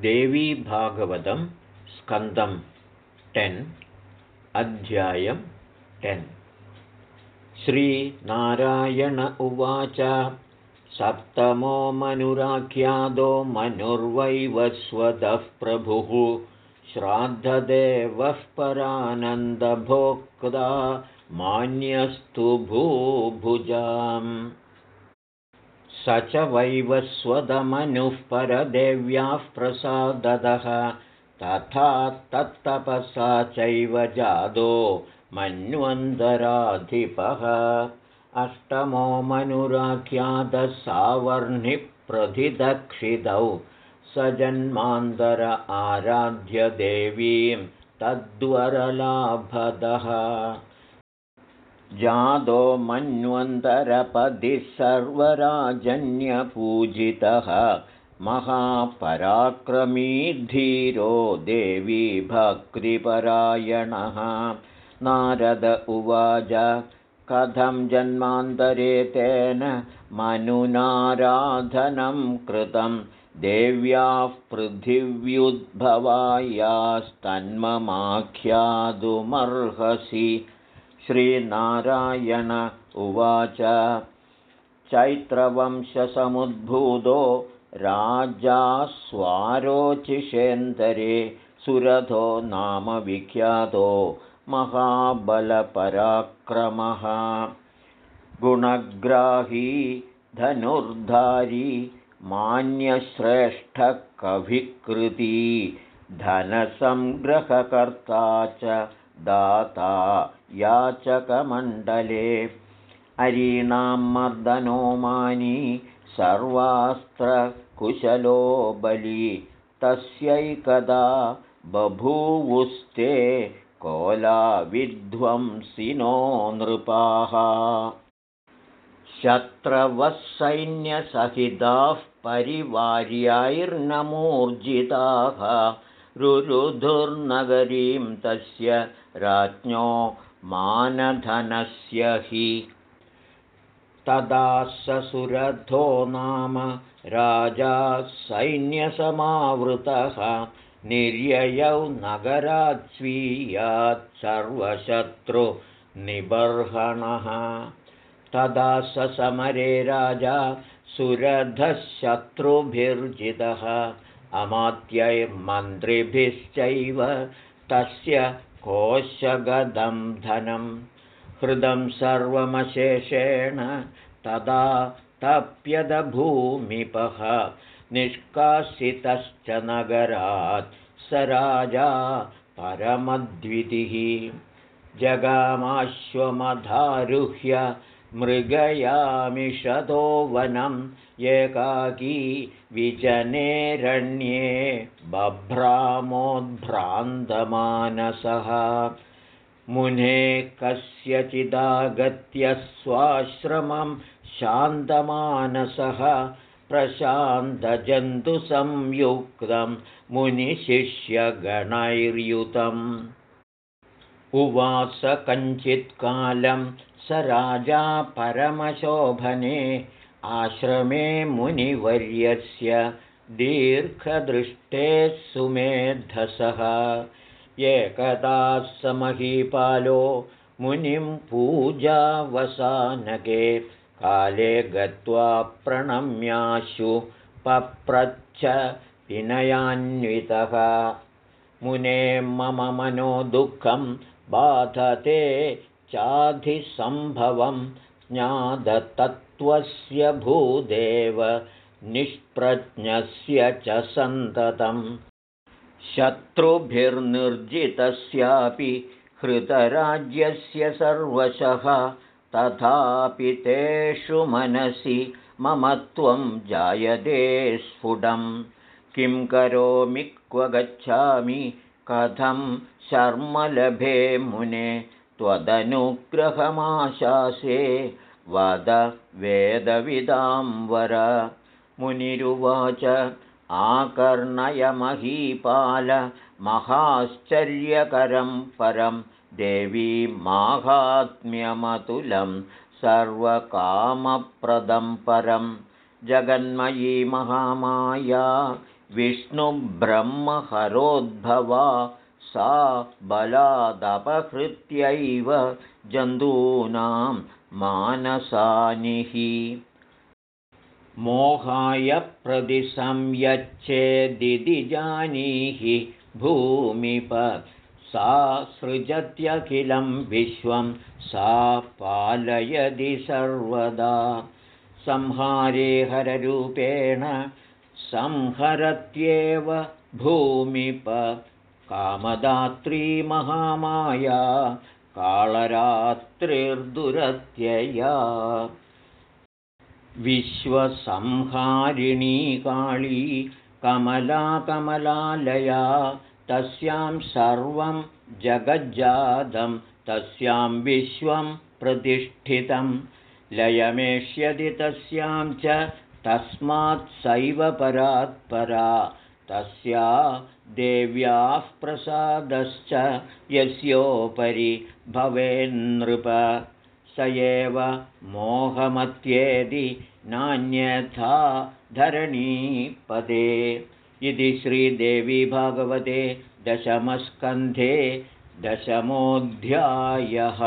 देवीभागवतं स्कन्दं टेन् अध्यायं टेन्। श्रीनारायण उवाच सप्तमो मनुराख्यादो मनुर्वैवस्वतः प्रभुः श्राद्धदेवः परानन्दभोक्ता मान्यस्तु भूभुजाम् स च वैवस्वदमनुः परदेव्याः प्रसादतः तथा तत्तपसा चैव जादो मन्वन्तराधिपः। अष्टमो मनुराख्यातसावर्णिप्रथिदक्षितौ स जन्मान्तर आराध्यदेवीं तद्वरलाभदः जादो मन्वन्तरपदिः सर्वराजन्यपूजितः। महापराक्रमी धीरो देवी भक्तिपरायणः। नारद उवाच कथं जन्मान्तरे तेन मनुनाराधनं कृतं? देव्याः पृथिव्युद्भवायास्तन्ममाख्यातुमर्हसि श्रीनारायण उवाच। चैत्रवंशसमुद्भूतो राजा स्वारोचिषेन्दरे सुरथो नाम विख्यातो महाबलपराक्रमः। गुणग्राही धनुर्धारी मान्यश्रेष्ठकविकृती धनसङ्ग्रहकर्ता च दाता याचकमण्डले। अरीणां मर्दनो मानी सर्वास्त्रकुशलो बली। तस्यैकदा बभूवुस्ते कोलाविध्वंसिनो नृपाः। शत्रवः सैन्यसहिताः परिवार्यैर्नमूर्जिताः रुरुधुर्नगरीं तस्य राज्ञो मानधनस्य हि। तदा ससुरथो नाम राजा सैन्यसमावृतः निर्ययौ नगरात् स्वीयात् सर्वशत्रुनिबर्हणः। तदा स समरे राजा सुरधः शत्रुभिर्जितः अमात्यैर्मन्त्रिभिश्चैव तस्य कोशगदं धनं। हृदं सर्वमशेषेण तदा तप्यदभूमिपः निष्कासितश्च नगरात् स राजा परमद्वितिः। जगामाश्वमधारुह्य मृगयामिषतो वनम् एकाकी विजनेरण्ये बभ्रामोद्भ्रान्तमानसः। मुने कस्यचिदागत्य स्वाश्रमं शान्तमानसः। प्रशान्तजन्तुसंयुक्तं मुनिशिष्यगणैर्युतम्। उवास कञ्चित्कालं स राजा परमशोभने आश्रमे मुनिवर्यस्य दीर्घदृष्टे सुमेधसः। एकदा समहीपालो मुनिं पूजावसानके काले गत्वा प्रणम्याशु पप्रच्छ विनयान्वितः। मुने मम मनो दुःखं बाधते चाधिसम्भवं ज्ञादतत्त्वस्य भूदेव निष्प्रज्ञस्य च सन्ततं शत्रुभिर्निर्जितस्यापि हृतराज्यस्य सर्वशः तथापि तेषु मनसि मम त्वं जायते स्फुटं किं करोमि क्व गच्छामि कथं शर्मलभे मुने त्वदनुग्रहमाशासे वद वेदविदां वर। मुनिरुवाच आकर्णयमहीपालमहाश्चर्यकरं परं देवी माहात्म्यमतुलं सर्वकामप्रदं परं। जगन्मयी महामाया विष्णुब्रह्महरोद्भवा सा बलादपहृत्यैव जन्तूनां मानसानिः जानीहि भूमिप सा सृजत्यखिलं विश्वं सा पालयति सर्वदा। संहारे हररूपेण संहरत्येव भूमिप कामदात्री महामाया कालरात्रिर्दुरत्यया। विश्वसंहारिणी काली कमला कमलालया तस्यां सर्वं जगज्जातं तस्यां विश्वं प्रतिष्ठितं। लयमेष्यति तस्यां च तस्मात् सैव परात्परा तस्या देव्याः प्रसादश्च यस्योपरि भवेन्नृप। स एव मोहमत्येदि नान्यथा धरणीपदे इति श्रीदेवी भागवते दशमस्कन्धे दशमोऽध्यायः